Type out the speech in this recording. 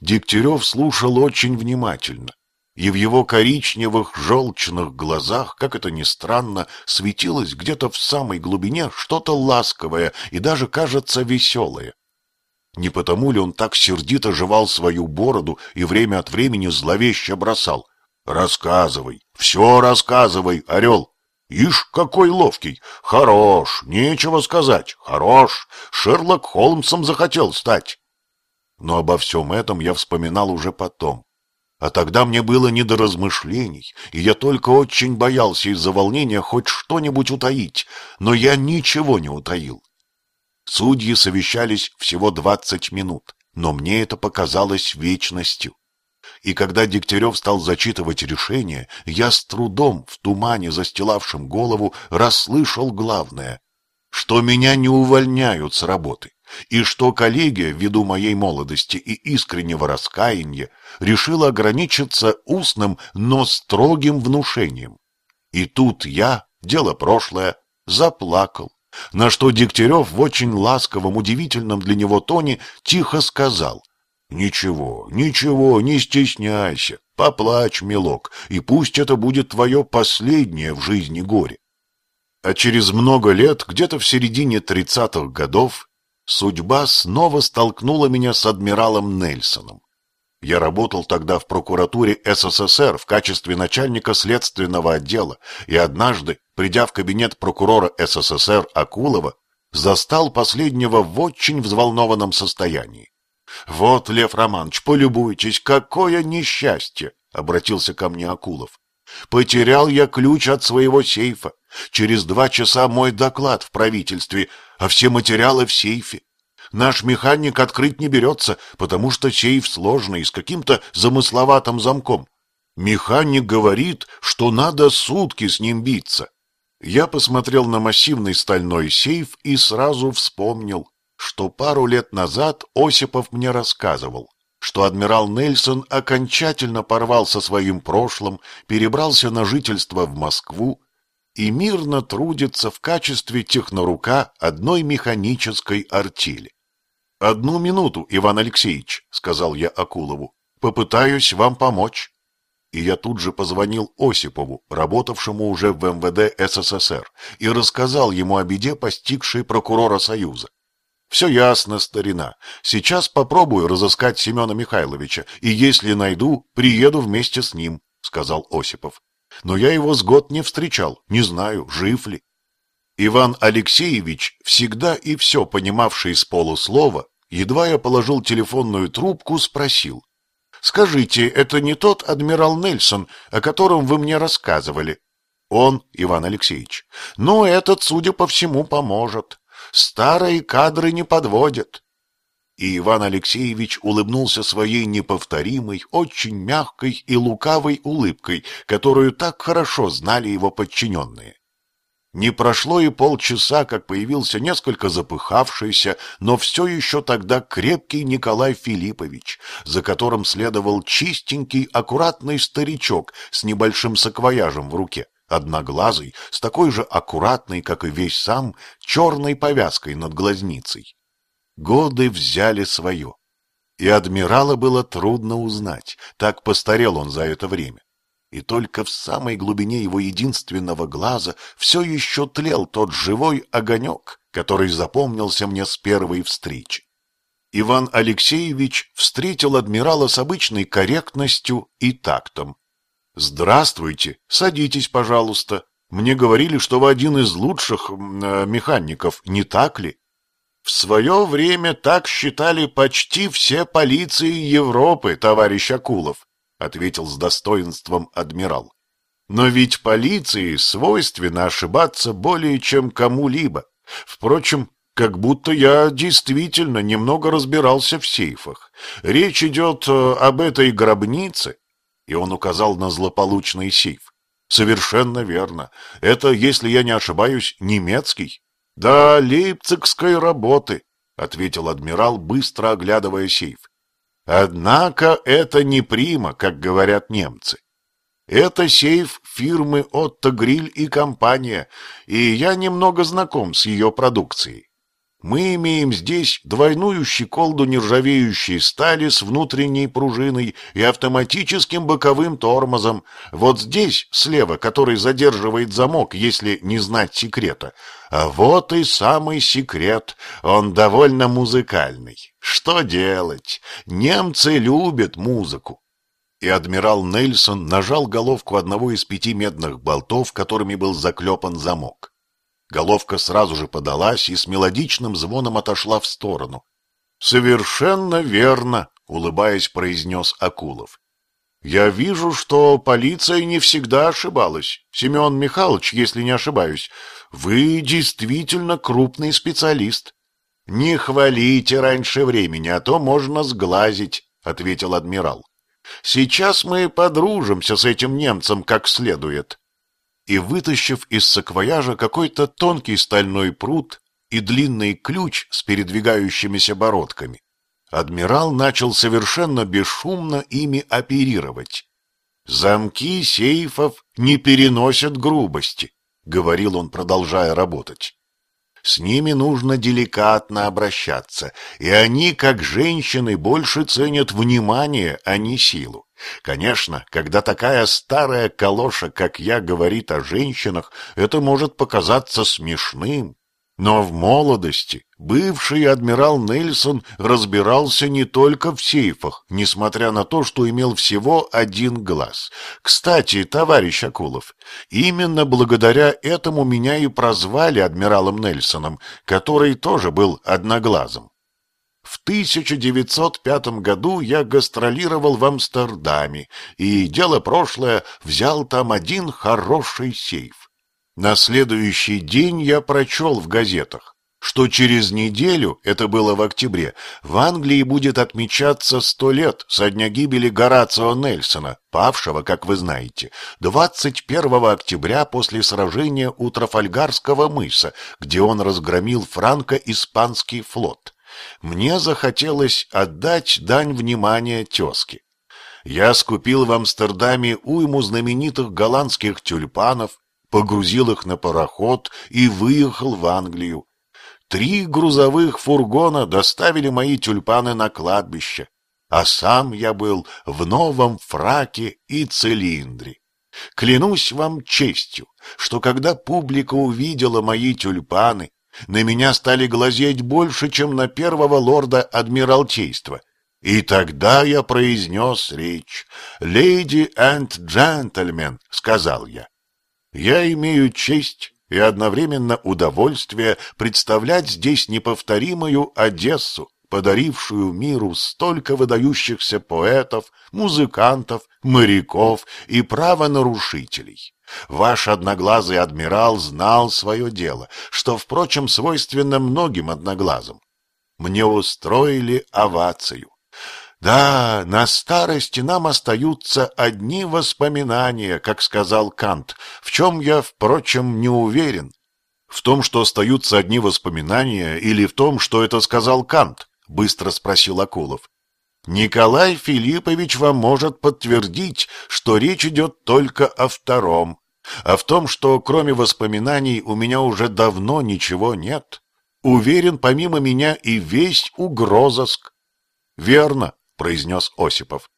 Дегтярев слушал очень внимательно, и в его коричневых желчных глазах, как это ни странно, светилось где-то в самой глубине что-то ласковое и даже, кажется, веселое. Не потому ли он так сердито жевал свою бороду и время от времени зловеще бросал? «Рассказывай, все рассказывай, орел!» Ишь, какой ловкий! Хорош, нечего сказать, хорош! Шерлок Холмсом захотел стать. Но обо всем этом я вспоминал уже потом. А тогда мне было не до размышлений, и я только очень боялся из-за волнения хоть что-нибудь утаить, но я ничего не утаил. Судьи совещались всего двадцать минут, но мне это показалось вечностью. И когда Дегтярев стал зачитывать решение, я с трудом в тумане, застилавшем голову, расслышал главное, что меня не увольняют с работы, и что коллегия, ввиду моей молодости и искреннего раскаяния, решила ограничиться устным, но строгим внушением. И тут я, дело прошлое, заплакал, на что Дегтярев в очень ласковом, удивительном для него тоне тихо сказал — Ничего, ничего, не стесняйся, поплачь, милок, и пусть это будет твое последнее в жизни горе. А через много лет, где-то в середине тридцатых годов, судьба снова столкнула меня с адмиралом Нельсоном. Я работал тогда в прокуратуре СССР в качестве начальника следственного отдела, и однажды, придя в кабинет прокурора СССР Акулова, застал последнего в очень взволнованном состоянии. «Вот, Лев Романович, полюбуйтесь, какое несчастье!» — обратился ко мне Акулов. «Потерял я ключ от своего сейфа. Через два часа мой доклад в правительстве, а все материалы в сейфе. Наш механик открыть не берется, потому что сейф сложный, с каким-то замысловатым замком. Механик говорит, что надо сутки с ним биться. Я посмотрел на массивный стальной сейф и сразу вспомнил что пару лет назад Осипов мне рассказывал, что адмирал Нельсон окончательно порвал со своим прошлым, перебрался на жительство в Москву и мирно трудится в качестве технорука одной механической артели. «Одну минуту, Иван Алексеевич», — сказал я Акулову, — «попытаюсь вам помочь». И я тут же позвонил Осипову, работавшему уже в МВД СССР, и рассказал ему о беде, постигшей прокурора Союза. Все ясно, старина. Сейчас попробую разыскать Семена Михайловича, и если найду, приеду вместе с ним, — сказал Осипов. Но я его с год не встречал, не знаю, жив ли. Иван Алексеевич, всегда и все понимавший с полуслова, едва я положил телефонную трубку, спросил. — Скажите, это не тот адмирал Нельсон, о котором вы мне рассказывали? — Он, Иван Алексеевич. — Ну, этот, судя по всему, поможет. Старые кадры не подводят. И Иван Алексеевич улыбнулся своей неповторимой, очень мягкой и лукавой улыбкой, которую так хорошо знали его подчиненные. Не прошло и полчаса, как появился несколько запыхавшийся, но все еще тогда крепкий Николай Филиппович, за которым следовал чистенький, аккуратный старичок с небольшим саквояжем в руке одноглазый, с такой же аккуратной, как и весь сам, черной повязкой над глазницей. Годы взяли свое. И адмирала было трудно узнать, так постарел он за это время. И только в самой глубине его единственного глаза все еще тлел тот живой огонек, который запомнился мне с первой встречи. Иван Алексеевич встретил адмирала с обычной корректностью и тактом. «Здравствуйте, садитесь, пожалуйста. Мне говорили, что вы один из лучших э, механиков, не так ли?» «В свое время так считали почти все полиции Европы, товарищ Акулов», — ответил с достоинством адмирал. «Но ведь полиции свойственно ошибаться более чем кому-либо. Впрочем, как будто я действительно немного разбирался в сейфах. Речь идет э, об этой гробнице, и он указал на злополучный сейф. Совершенно верно. Это, если я не ошибаюсь, немецкий. Да, лейпцигской работы, ответил адмирал, быстро оглядывая сейф. Однако это не прима, как говорят немцы. Это сейф фирмы Отто Гриль и компания, и я немного знаком с ее продукцией. Мы имеем здесь двойную щеколду нержавеющей стали с внутренней пружиной и автоматическим боковым тормозом. Вот здесь, слева, который задерживает замок, если не знать секрета. А вот и самый секрет. Он довольно музыкальный. Что делать? Немцы любят музыку. И адмирал Нельсон нажал головку одного из пяти медных болтов, которыми был заклепан замок. Головка сразу же подалась и с мелодичным звоном отошла в сторону. «Совершенно верно», — улыбаясь, произнес Акулов. «Я вижу, что полиция не всегда ошибалась. Семен Михайлович, если не ошибаюсь, вы действительно крупный специалист». «Не хвалите раньше времени, а то можно сглазить», — ответил адмирал. «Сейчас мы подружимся с этим немцем как следует и, вытащив из саквояжа какой-то тонкий стальной пруд и длинный ключ с передвигающимися бородками, адмирал начал совершенно бесшумно ими оперировать. «Замки сейфов не переносят грубости», — говорил он, продолжая работать. «С ними нужно деликатно обращаться, и они, как женщины, больше ценят внимание, а не силу. Конечно, когда такая старая калоша, как я, говорит о женщинах, это может показаться смешным. Но в молодости бывший адмирал Нельсон разбирался не только в сейфах, несмотря на то, что имел всего один глаз. Кстати, товарищ Акулов, именно благодаря этому меня и прозвали адмиралом Нельсоном, который тоже был одноглазым. В 1905 году я гастролировал в Амстердаме, и дело прошлое взял там один хороший сейф. На следующий день я прочел в газетах, что через неделю, это было в октябре, в Англии будет отмечаться сто лет со дня гибели Горацио Нельсона, павшего, как вы знаете, 21 октября после сражения у Трафальгарского мыса, где он разгромил франко-испанский флот мне захотелось отдать дань внимания тезке. Я скупил в Амстердаме уйму знаменитых голландских тюльпанов, погрузил их на пароход и выехал в Англию. Три грузовых фургона доставили мои тюльпаны на кладбище, а сам я был в новом фраке и цилиндре. Клянусь вам честью, что когда публика увидела мои тюльпаны, на меня стали глазеть больше, чем на первого лорда Адмиралтейства. И тогда я произнес речь. «Леди энд джентльмен», — сказал я. «Я имею честь и одновременно удовольствие представлять здесь неповторимую Одессу, подарившую миру столько выдающихся поэтов, музыкантов, моряков и правонарушителей. Ваш одноглазый адмирал знал свое дело, что, впрочем, свойственно многим одноглазым. Мне устроили овацию. Да, на старости нам остаются одни воспоминания, как сказал Кант, в чем я, впрочем, не уверен. В том, что остаются одни воспоминания, или в том, что это сказал Кант? Быстро спросил Акулов. Николай Филиппович вам может подтвердить, что речь идет только о втором, а в том, что кроме воспоминаний у меня уже давно ничего нет. Уверен, помимо меня и весь угрозыск. — Верно, — произнес Осипов.